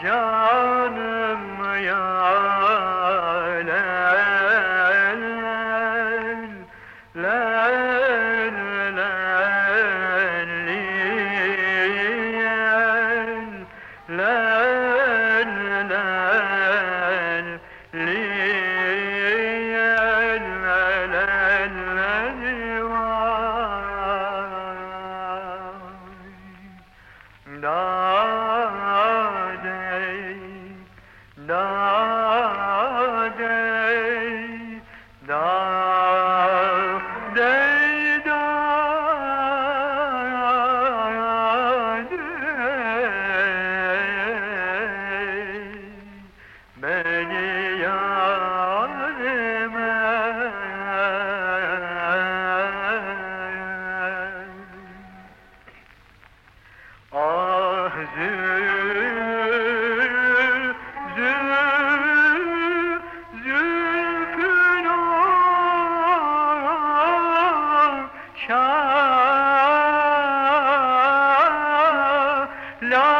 canım yaler La love.